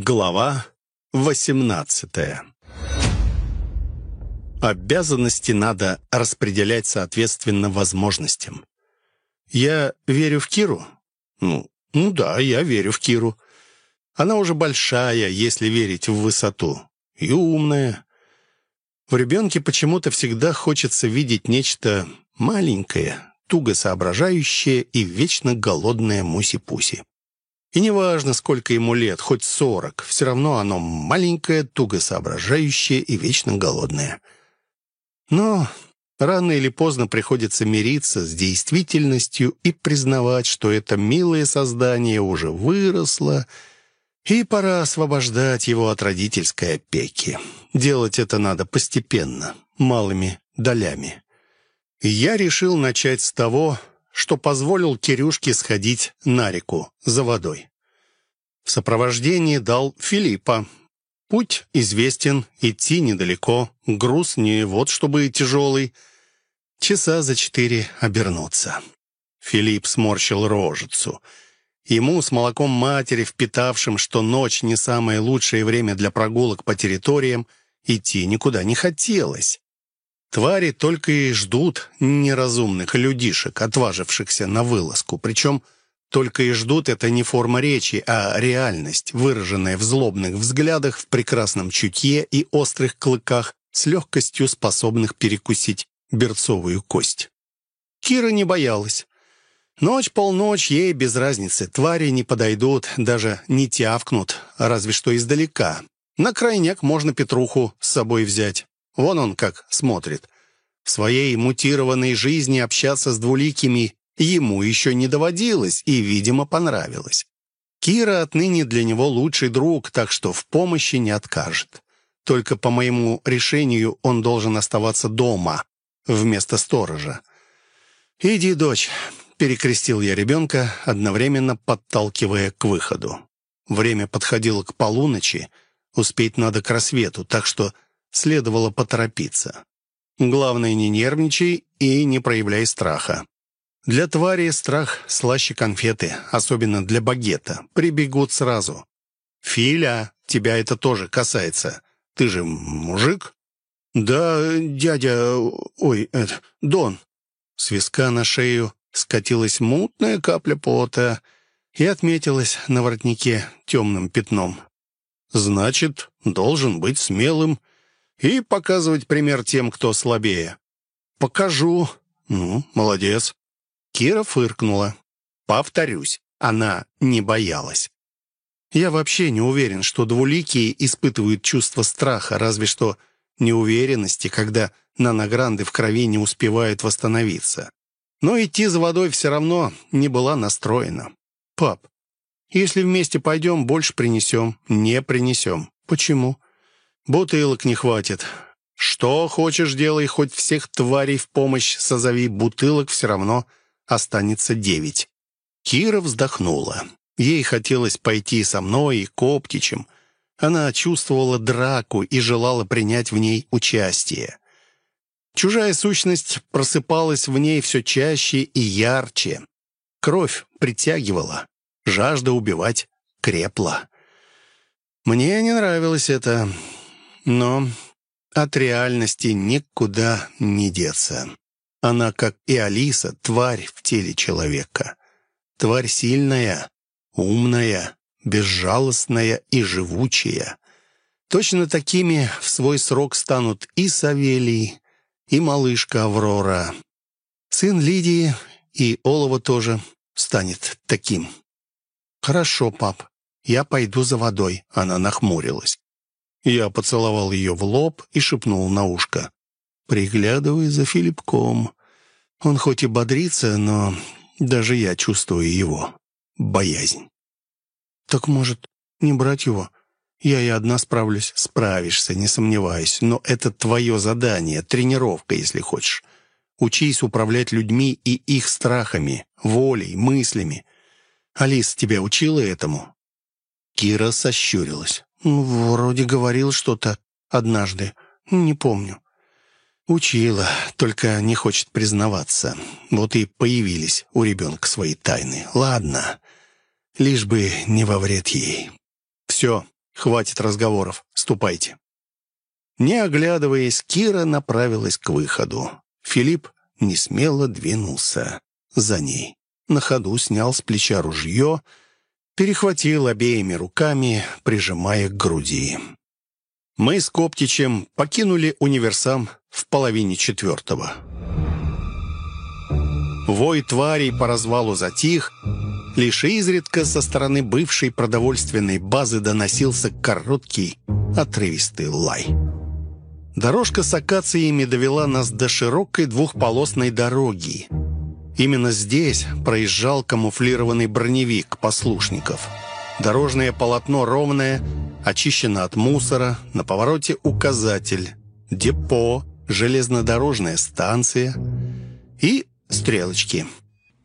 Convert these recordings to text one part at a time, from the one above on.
Глава 18 Обязанности надо распределять соответственно возможностям. Я верю в Киру? Ну, ну да, я верю в Киру. Она уже большая, если верить в высоту. И умная. В ребенке почему-то всегда хочется видеть нечто маленькое, туго соображающее и вечно голодное муси-пуси. И неважно, сколько ему лет, хоть сорок, все равно оно маленькое, туго соображающее и вечно голодное. Но рано или поздно приходится мириться с действительностью и признавать, что это милое создание уже выросло, и пора освобождать его от родительской опеки. Делать это надо постепенно, малыми долями. И я решил начать с того, что позволил Кирюшке сходить на реку за водой. В сопровождении дал Филиппа. Путь известен, идти недалеко, груз не вот чтобы тяжелый. Часа за четыре обернуться. Филипп сморщил рожицу. Ему с молоком матери, впитавшим, что ночь не самое лучшее время для прогулок по территориям, идти никуда не хотелось. Твари только и ждут неразумных людишек, отважившихся на вылазку. Причем только и ждут это не форма речи, а реальность, выраженная в злобных взглядах, в прекрасном чутье и острых клыках, с легкостью способных перекусить берцовую кость. Кира не боялась. Ночь-полночь ей без разницы. Твари не подойдут, даже не тявкнут, разве что издалека. На крайняк можно Петруху с собой взять. Вон он как смотрит. В своей мутированной жизни общаться с двуликими ему еще не доводилось и, видимо, понравилось. Кира отныне для него лучший друг, так что в помощи не откажет. Только по моему решению он должен оставаться дома вместо сторожа. «Иди, дочь», — перекрестил я ребенка, одновременно подталкивая к выходу. Время подходило к полуночи, успеть надо к рассвету, так что следовало поторопиться. Главное, не нервничай и не проявляй страха. Для твари страх слаще конфеты, особенно для багета. Прибегут сразу. «Филя, тебя это тоже касается. Ты же мужик?» «Да, дядя... Ой, это... Дон». С виска на шею скатилась мутная капля пота и отметилась на воротнике темным пятном. «Значит, должен быть смелым и показывать пример тем, кто слабее. «Покажу». «Ну, молодец». Кира фыркнула. «Повторюсь, она не боялась». Я вообще не уверен, что двуликие испытывают чувство страха, разве что неуверенности, когда наногранды в крови не успевают восстановиться. Но идти за водой все равно не была настроена. «Пап, если вместе пойдем, больше принесем». «Не принесем». «Почему?» Бутылок не хватит. Что хочешь делай, хоть всех тварей в помощь созови, бутылок все равно останется девять». Кира вздохнула. Ей хотелось пойти со мной и Коптичем. Она чувствовала драку и желала принять в ней участие. Чужая сущность просыпалась в ней все чаще и ярче. Кровь притягивала, жажда убивать крепла. Мне не нравилось это. Но от реальности никуда не деться. Она, как и Алиса, тварь в теле человека. Тварь сильная, умная, безжалостная и живучая. Точно такими в свой срок станут и Савелий, и малышка Аврора. Сын Лидии и Олова тоже станет таким. «Хорошо, пап, я пойду за водой», — она нахмурилась. Я поцеловал ее в лоб и шепнул на ушко. «Приглядывай за Филиппком. Он хоть и бодрится, но даже я чувствую его. Боязнь». «Так, может, не брать его? Я и одна справлюсь». «Справишься, не сомневаюсь. Но это твое задание, тренировка, если хочешь. Учись управлять людьми и их страхами, волей, мыслями. Алис тебя учила этому?» Кира сощурилась. «Вроде говорил что-то однажды. Не помню». «Учила, только не хочет признаваться. Вот и появились у ребенка свои тайны. Ладно, лишь бы не во вред ей». «Все, Хватит разговоров, ступайте». Не оглядываясь, Кира направилась к выходу. Филипп несмело двинулся за ней. На ходу снял с плеча ружье, перехватил обеими руками, прижимая к груди. Мы с Коптичем покинули универсам в половине четвертого. Вой тварей по развалу затих, лишь изредка со стороны бывшей продовольственной базы доносился короткий, отрывистый лай. Дорожка с акациями довела нас до широкой двухполосной дороги. Именно здесь проезжал камуфлированный броневик послушников. Дорожное полотно ровное, очищено от мусора, на повороте указатель, депо, железнодорожная станция и стрелочки.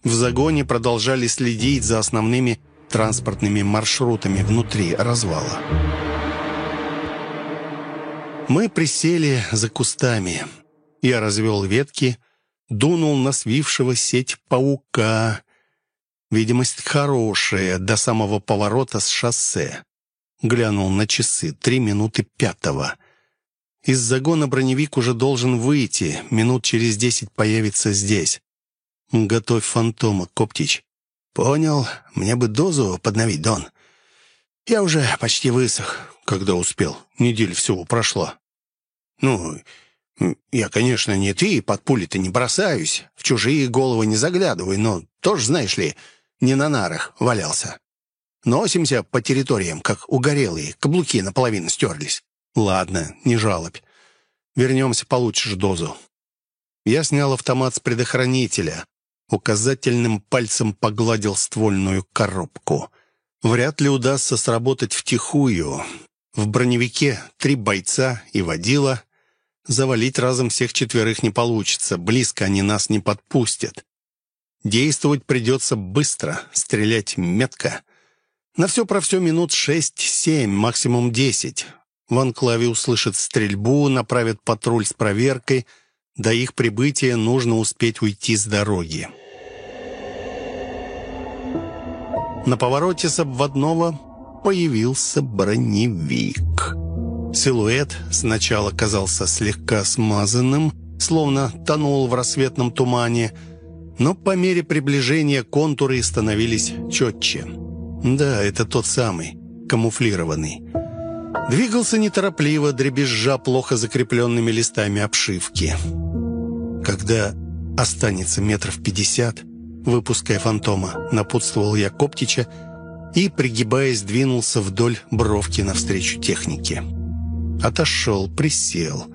В загоне продолжали следить за основными транспортными маршрутами внутри развала. Мы присели за кустами. Я развел ветки, дунул на свившего сеть паука. Видимость хорошая, до самого поворота с шоссе. Глянул на часы. Три минуты пятого. Из загона броневик уже должен выйти. Минут через десять появится здесь. «Готовь фантома, Коптич». «Понял. Мне бы дозу подновить, Дон». «Я уже почти высох». «Когда успел? Неделя всего прошла». «Ну, я, конечно, не ты, под пули-то не бросаюсь, в чужие головы не заглядывай, но тоже, знаешь ли, не на нарах валялся. Носимся по территориям, как угорелые, каблуки наполовину стерлись». «Ладно, не жалобь. Вернемся, получишь дозу». Я снял автомат с предохранителя, указательным пальцем погладил ствольную коробку. Вряд ли удастся сработать втихую. В броневике три бойца и водила. Завалить разом всех четверых не получится, близко они нас не подпустят. Действовать придется быстро, стрелять метко. На все про все минут шесть-семь, максимум десять. В анклаве услышат стрельбу, направят патруль с проверкой. До их прибытия нужно успеть уйти с дороги. На повороте с обводного появился броневик. Силуэт сначала казался слегка смазанным, словно тонул в рассветном тумане, но по мере приближения контуры становились четче. Да, это тот самый, камуфлированный. Двигался неторопливо, дребезжа плохо закрепленными листами обшивки. Когда останется метров пятьдесят, выпуская фантома, напутствовал я Коптича и, пригибаясь, двинулся вдоль бровки навстречу технике. Отошел, присел,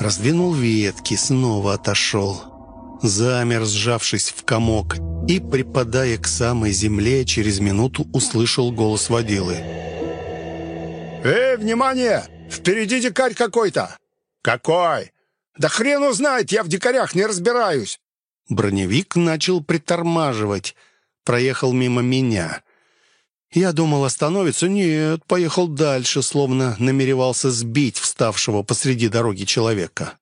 раздвинул ветки, снова отошел, замер, сжавшись в комок, и, припадая к самой земле, через минуту услышал голос водилы. «Эй, внимание! Впереди дикарь какой-то!» «Какой? Да хрен узнает, я в дикарях не разбираюсь!» Броневик начал притормаживать. Проехал мимо меня. Я думал, остановится. Нет, поехал дальше, словно намеревался сбить вставшего посреди дороги человека.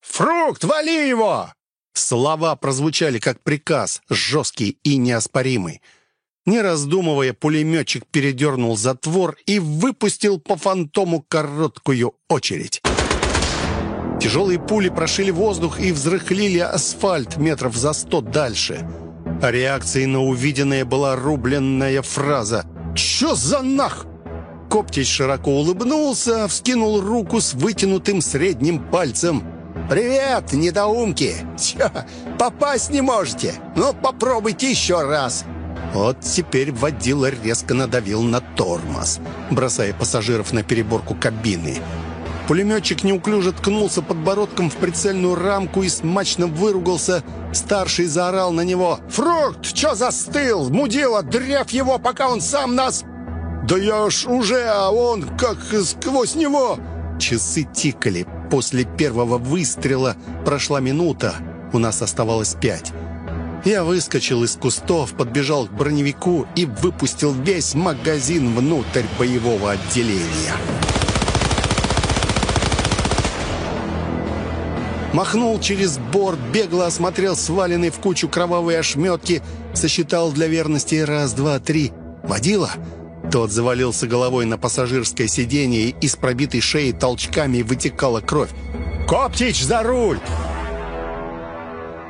«Фрукт, вали его!» Слова прозвучали как приказ, жесткий и неоспоримый. Не раздумывая, пулеметчик передернул затвор и выпустил по фантому короткую очередь. Тяжелые пули прошили воздух и взрыхлили асфальт метров за сто дальше. Реакцией на увиденное была рубленная фраза «Чё за нах?» Коптич широко улыбнулся, вскинул руку с вытянутым средним пальцем. «Привет, недоумки! Чё, попасть не можете? Ну, попробуйте еще раз!» Вот теперь водила резко надавил на тормоз, бросая пассажиров на переборку кабины. Пулеметчик неуклюже ткнулся подбородком в прицельную рамку и смачно выругался. Старший заорал на него. «Фрукт, чё застыл? Мудила, древ его, пока он сам нас...» «Да я ж уже, а он как сквозь него...» Часы тикали. После первого выстрела прошла минута. У нас оставалось пять. Я выскочил из кустов, подбежал к броневику и выпустил весь магазин внутрь боевого отделения. Махнул через борт, бегло осмотрел сваленные в кучу кровавые ошметки, сосчитал для верности раз, два, три. Водила? Тот завалился головой на пассажирское сиденье, и из пробитой шеи толчками вытекала кровь. «Коптич, за руль!»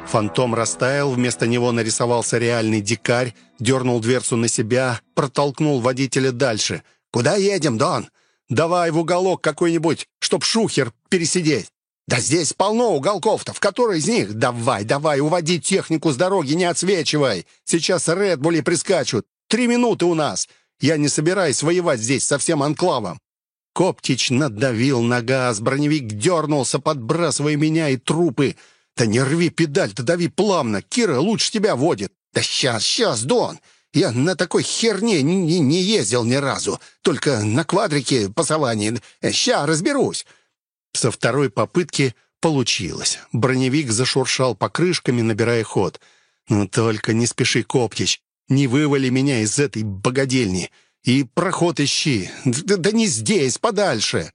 Фантом растаял, вместо него нарисовался реальный дикарь, дернул дверцу на себя, протолкнул водителя дальше. «Куда едем, Дон? Давай в уголок какой-нибудь, чтоб шухер пересидеть». «Да здесь полно уголков-то. В который из них? Давай, давай, уводи технику с дороги, не отсвечивай. Сейчас Редбули прискачут. Три минуты у нас. Я не собираюсь воевать здесь со всем анклавом». Коптич надавил на газ, броневик дернулся, подбрасывая меня и трупы. «Да не рви педаль, да дави плавно. Кира лучше тебя водит». «Да сейчас, сейчас, Дон. Я на такой херне не, не, не ездил ни разу. Только на квадрике по саванне. Ща разберусь». Со второй попытки получилось. Броневик зашуршал покрышками, набирая ход. «Ну только не спеши, Коптич. Не вывали меня из этой богадельни. И проход ищи. Да, да не здесь, подальше».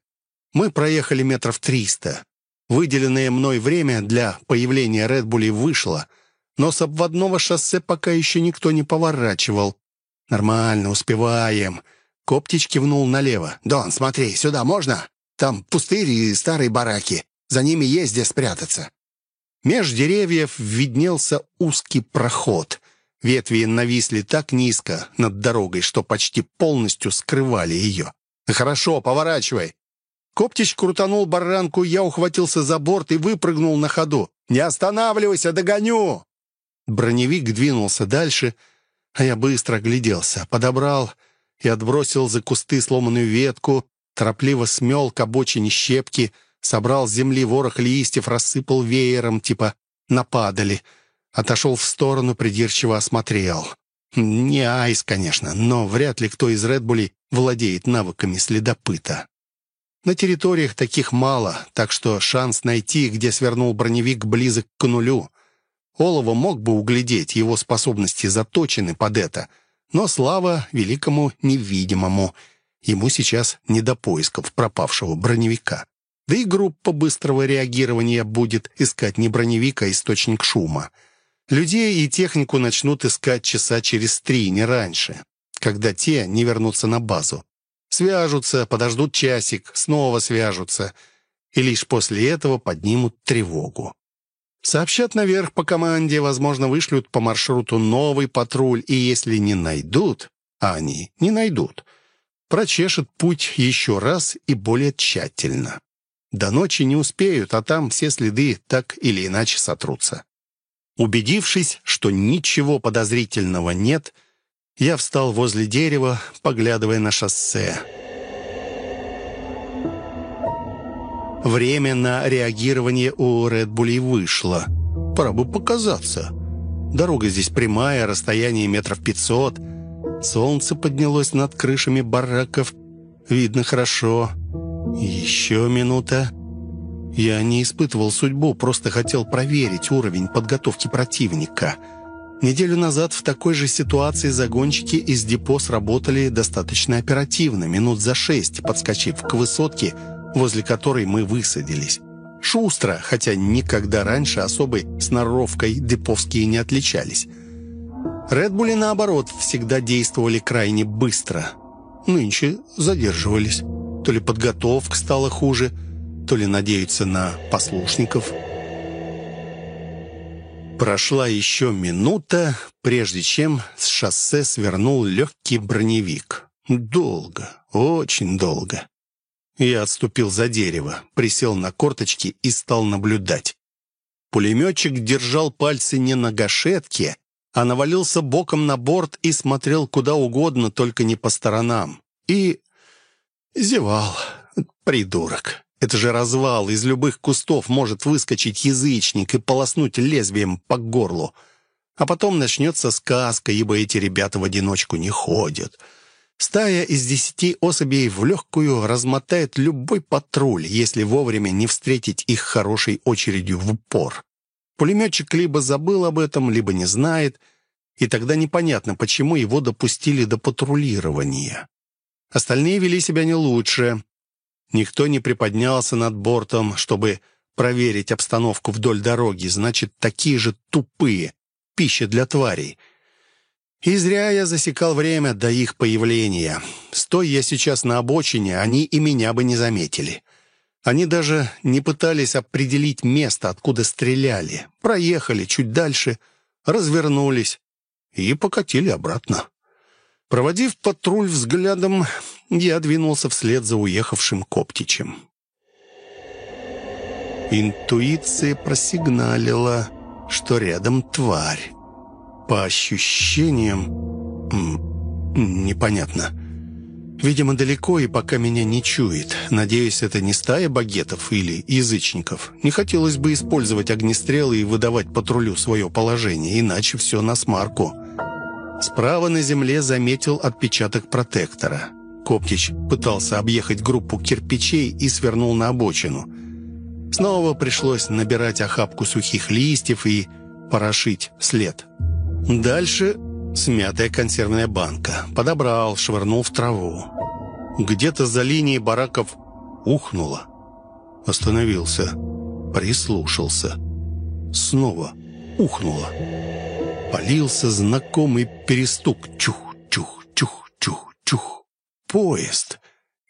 Мы проехали метров триста. Выделенное мной время для появления Редбулей вышло, но с обводного шоссе пока еще никто не поворачивал. «Нормально, успеваем». Коптич кивнул налево. «Дон, смотри, сюда можно? Там пустыри и старые бараки. За ними есть где спрятаться». Меж деревьев виднелся узкий проход. Ветви нависли так низко над дорогой, что почти полностью скрывали ее. «Хорошо, поворачивай». Коптич крутанул баранку, я ухватился за борт и выпрыгнул на ходу. «Не останавливайся, догоню!» Броневик двинулся дальше, а я быстро огляделся, подобрал и отбросил за кусты сломанную ветку, торопливо смел к обочине щепки, собрал с земли ворох листьев, рассыпал веером, типа нападали. Отошел в сторону, придирчиво осмотрел. Не айс, конечно, но вряд ли кто из Редбулей владеет навыками следопыта. На территориях таких мало, так что шанс найти, где свернул броневик, близок к нулю. Олова мог бы углядеть, его способности заточены под это, но слава великому невидимому — Ему сейчас не до поисков пропавшего броневика. Да и группа быстрого реагирования будет искать не броневик, а источник шума. Людей и технику начнут искать часа через три, не раньше, когда те не вернутся на базу. Свяжутся, подождут часик, снова свяжутся, и лишь после этого поднимут тревогу. Сообщат наверх по команде, возможно, вышлют по маршруту новый патруль, и если не найдут, а они не найдут, прочешет путь еще раз и более тщательно. До ночи не успеют, а там все следы так или иначе сотрутся. Убедившись, что ничего подозрительного нет, я встал возле дерева, поглядывая на шоссе. Время на реагирование у Редбулей вышло. Пора бы показаться. Дорога здесь прямая, расстояние метров пятьсот — Солнце поднялось над крышами бараков. Видно хорошо. Еще минута. Я не испытывал судьбу, просто хотел проверить уровень подготовки противника. Неделю назад в такой же ситуации загонщики из депо сработали достаточно оперативно, минут за шесть, подскочив к высотке, возле которой мы высадились. Шустро, хотя никогда раньше особой сноровкой деповские не отличались. Редбули, наоборот, всегда действовали крайне быстро. Нынче задерживались. То ли подготовка стала хуже, то ли надеются на послушников. Прошла еще минута, прежде чем с шоссе свернул легкий броневик. Долго, очень долго. Я отступил за дерево, присел на корточки и стал наблюдать. Пулеметчик держал пальцы не на гашетке, а навалился боком на борт и смотрел куда угодно, только не по сторонам. И зевал. Придурок. Это же развал. Из любых кустов может выскочить язычник и полоснуть лезвием по горлу. А потом начнется сказка, ибо эти ребята в одиночку не ходят. Стая из десяти особей в легкую размотает любой патруль, если вовремя не встретить их хорошей очередью в упор. Пулеметчик либо забыл об этом, либо не знает, и тогда непонятно, почему его допустили до патрулирования. Остальные вели себя не лучше. Никто не приподнялся над бортом, чтобы проверить обстановку вдоль дороги, значит, такие же тупые. Пища для тварей. И зря я засекал время до их появления. Стой я сейчас на обочине, они и меня бы не заметили. Они даже не пытались определить место, откуда стреляли. Проехали чуть дальше, развернулись и покатили обратно. Проводив патруль взглядом, я двинулся вслед за уехавшим Коптичем. Интуиция просигналила, что рядом тварь. По ощущениям... Непонятно. Видимо, далеко и пока меня не чует. Надеюсь, это не стая багетов или язычников. Не хотелось бы использовать огнестрелы и выдавать патрулю свое положение, иначе все на смарку. Справа на земле заметил отпечаток протектора. Коптич пытался объехать группу кирпичей и свернул на обочину. Снова пришлось набирать охапку сухих листьев и порошить след. Дальше смятая консервная банка. Подобрал, швырнул в траву. Где-то за линией бараков ухнуло. Остановился, прислушался. Снова ухнуло. Полился знакомый перестук. Чух, чух, чух, чух, чух. Поезд.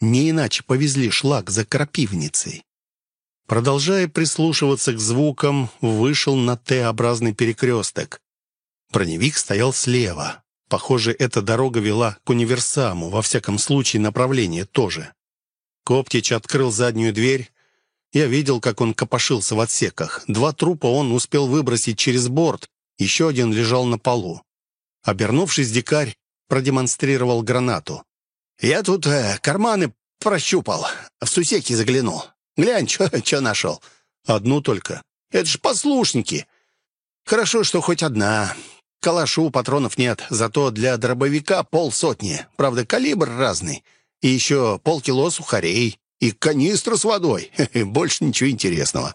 Не иначе повезли шлак за крапивницей. Продолжая прислушиваться к звукам, вышел на Т-образный перекресток. Броневик стоял слева. Похоже, эта дорога вела к универсаму, во всяком случае направление тоже. Коптич открыл заднюю дверь. Я видел, как он копошился в отсеках. Два трупа он успел выбросить через борт, еще один лежал на полу. Обернувшись, дикарь продемонстрировал гранату. «Я тут э, карманы прощупал, в сусеки заглянул. Глянь, что нашел». «Одну только». «Это ж послушники». «Хорошо, что хоть одна. Калашу патронов нет, зато для дробовика полсотни. Правда, калибр разный. И еще полкило сухарей. И канистра с водой. Больше ничего интересного.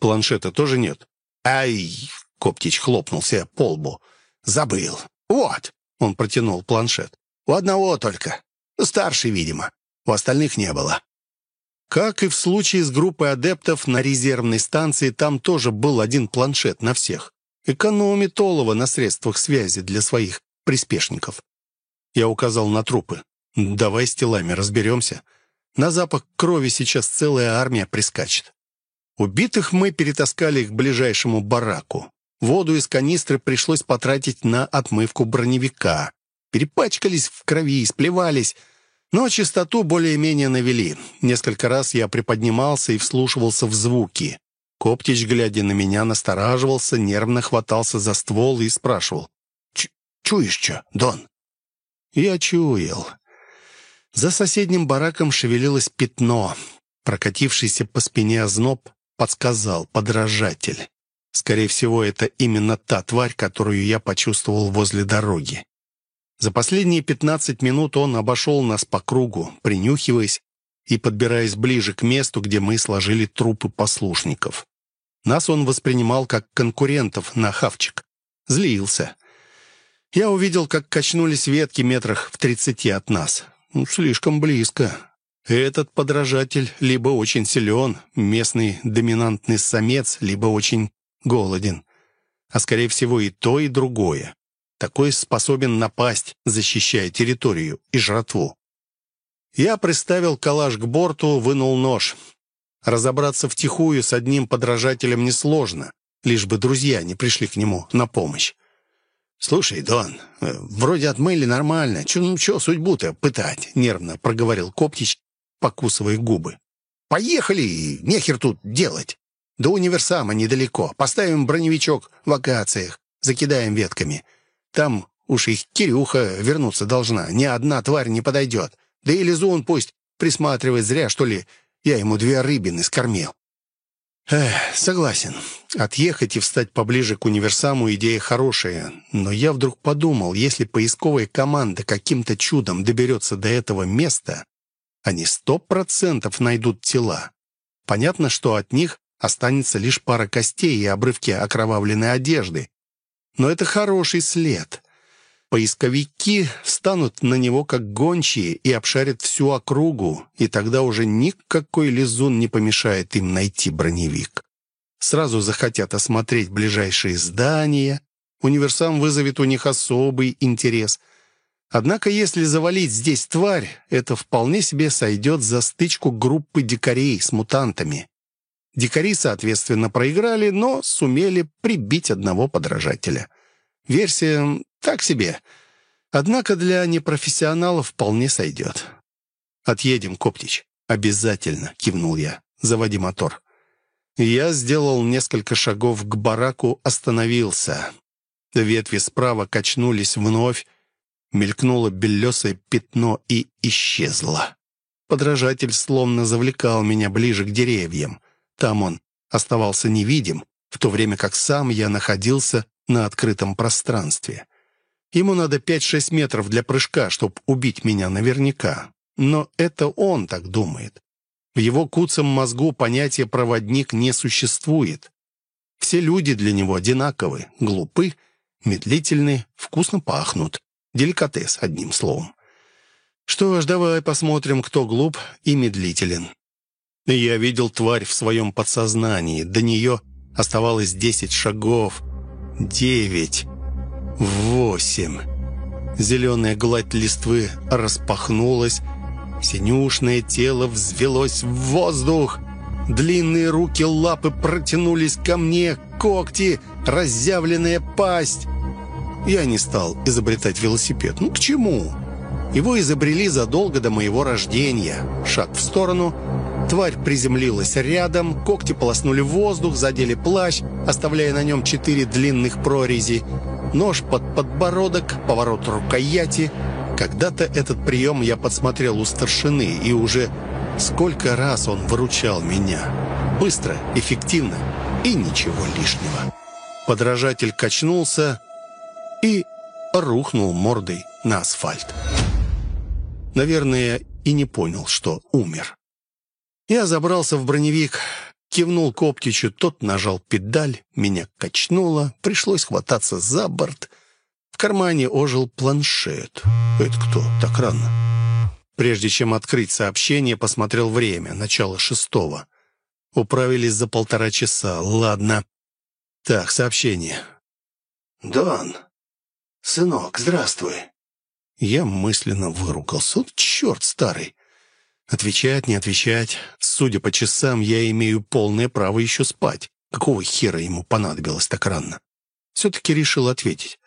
Планшета тоже нет? Ай, Коптич хлопнулся по лбу. Забыл. Вот, он протянул планшет. У одного только. Старший, видимо. У остальных не было. Как и в случае с группой адептов на резервной станции, там тоже был один планшет на всех экономит олово на средствах связи для своих приспешников. Я указал на трупы. «Давай с телами разберемся. На запах крови сейчас целая армия прискачет». Убитых мы перетаскали к ближайшему бараку. Воду из канистры пришлось потратить на отмывку броневика. Перепачкались в крови, сплевались, но чистоту более-менее навели. Несколько раз я приподнимался и вслушивался в звуки. Коптич, глядя на меня, настораживался, нервно хватался за ствол и спрашивал. «Чуешь что, Дон?» Я чуял. За соседним бараком шевелилось пятно. Прокатившийся по спине озноб подсказал подражатель. Скорее всего, это именно та тварь, которую я почувствовал возле дороги. За последние пятнадцать минут он обошел нас по кругу, принюхиваясь и подбираясь ближе к месту, где мы сложили трупы послушников. Нас он воспринимал как конкурентов на хавчик. Злился. Я увидел, как качнулись ветки метрах в тридцати от нас. Ну, слишком близко. Этот подражатель либо очень силен, местный доминантный самец, либо очень голоден. А скорее всего и то, и другое. Такой способен напасть, защищая территорию и жратву. Я приставил калаш к борту, вынул нож. Разобраться втихую с одним подражателем несложно, лишь бы друзья не пришли к нему на помощь. «Слушай, Дон, э, вроде отмыли нормально. Чё, ну чё судьбу-то пытать?» — нервно проговорил Коптич, покусывая губы. «Поехали! Нехер тут делать. До универсама недалеко. Поставим броневичок в акациях, закидаем ветками. Там уж их Кирюха вернуться должна. Ни одна тварь не подойдет. Да и Лизун пусть присматривает зря, что ли, я ему две рыбины скормил. Эх, согласен. Отъехать и встать поближе к универсаму идея хорошая. Но я вдруг подумал, если поисковая команда каким-то чудом доберется до этого места, они сто процентов найдут тела. Понятно, что от них останется лишь пара костей и обрывки окровавленной одежды. Но это хороший след. Поисковики станут на него как гончие и обшарят всю округу, и тогда уже никакой лизун не помешает им найти броневик. Сразу захотят осмотреть ближайшие здания, Универсам вызовет у них особый интерес. Однако, если завалить здесь тварь, это вполне себе сойдет за стычку группы дикарей с мутантами. Дикари, соответственно, проиграли, но сумели прибить одного подражателя. Версия так себе. Однако для непрофессионалов вполне сойдет. «Отъедем, Коптич». «Обязательно», — кивнул я. «Заводи мотор». Я сделал несколько шагов к бараку, остановился. Ветви справа качнулись вновь, мелькнуло белесое пятно и исчезло. Подражатель словно завлекал меня ближе к деревьям. Там он оставался невидим, в то время как сам я находился на открытом пространстве. Ему надо 5-6 метров для прыжка, чтобы убить меня наверняка. Но это он так думает. В его куцом мозгу понятие «проводник» не существует. Все люди для него одинаковы, глупы, медлительны, вкусно пахнут. Деликатес, одним словом. Что ж, давай посмотрим, кто глуп и медлителен. Я видел тварь в своем подсознании. До нее оставалось десять шагов. Девять. Восемь. Зеленая гладь листвы распахнулась. Синюшное тело взвелось в воздух. Длинные руки, лапы протянулись ко мне, когти, разъявленная пасть. Я не стал изобретать велосипед. Ну, к чему? Его изобрели задолго до моего рождения. Шаг в сторону — Тварь приземлилась рядом, когти полоснули воздух, задели плащ, оставляя на нем четыре длинных прорези. Нож под подбородок, поворот рукояти. Когда-то этот прием я подсмотрел у старшины, и уже сколько раз он выручал меня. Быстро, эффективно и ничего лишнего. Подражатель качнулся и рухнул мордой на асфальт. Наверное, и не понял, что умер. Я забрался в броневик, кивнул Коптичу, тот нажал педаль, меня качнуло, пришлось хвататься за борт. В кармане ожил планшет. «Это кто? Так рано?» Прежде чем открыть сообщение, посмотрел время, начало шестого. Управились за полтора часа. Ладно. Так, сообщение. «Дон, сынок, здравствуй». Я мысленно выругался. Вот черт старый. Отвечать, не отвечать. Судя по часам, я имею полное право еще спать. Какого хера ему понадобилось так рано? Все-таки решил ответить.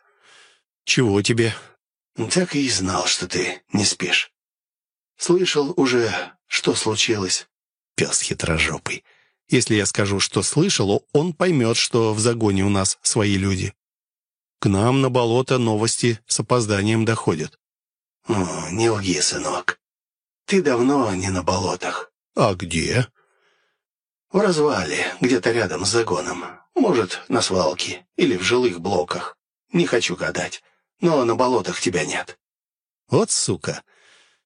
«Чего тебе?» «Так и знал, что ты не спишь. Слышал уже, что случилось?» Пес хитрожопый. Если я скажу, что слышал, он поймет, что в загоне у нас свои люди. К нам на болото новости с опозданием доходят. «О, не лги, сынок. Ты давно не на болотах. А где? В развале, где-то рядом с загоном. Может, на свалке или в жилых блоках. Не хочу гадать. Но на болотах тебя нет. Вот сука.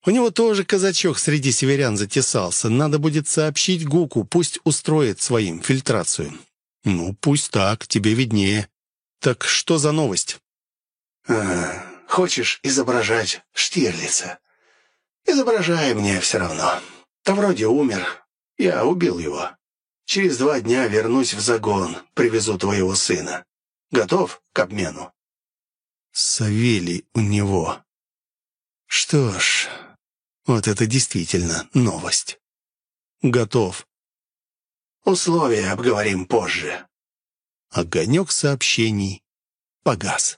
У него тоже казачок среди северян затесался. Надо будет сообщить Гуку, пусть устроит своим фильтрацию. Ну, пусть так, тебе виднее. Так что за новость? А, хочешь изображать Штирлица? Изображай мне все равно. То вроде умер. Я убил его. Через два дня вернусь в загон, привезу твоего сына. Готов к обмену?» Савелий у него. Что ж, вот это действительно новость. Готов. Условия обговорим позже. Огонек сообщений погас.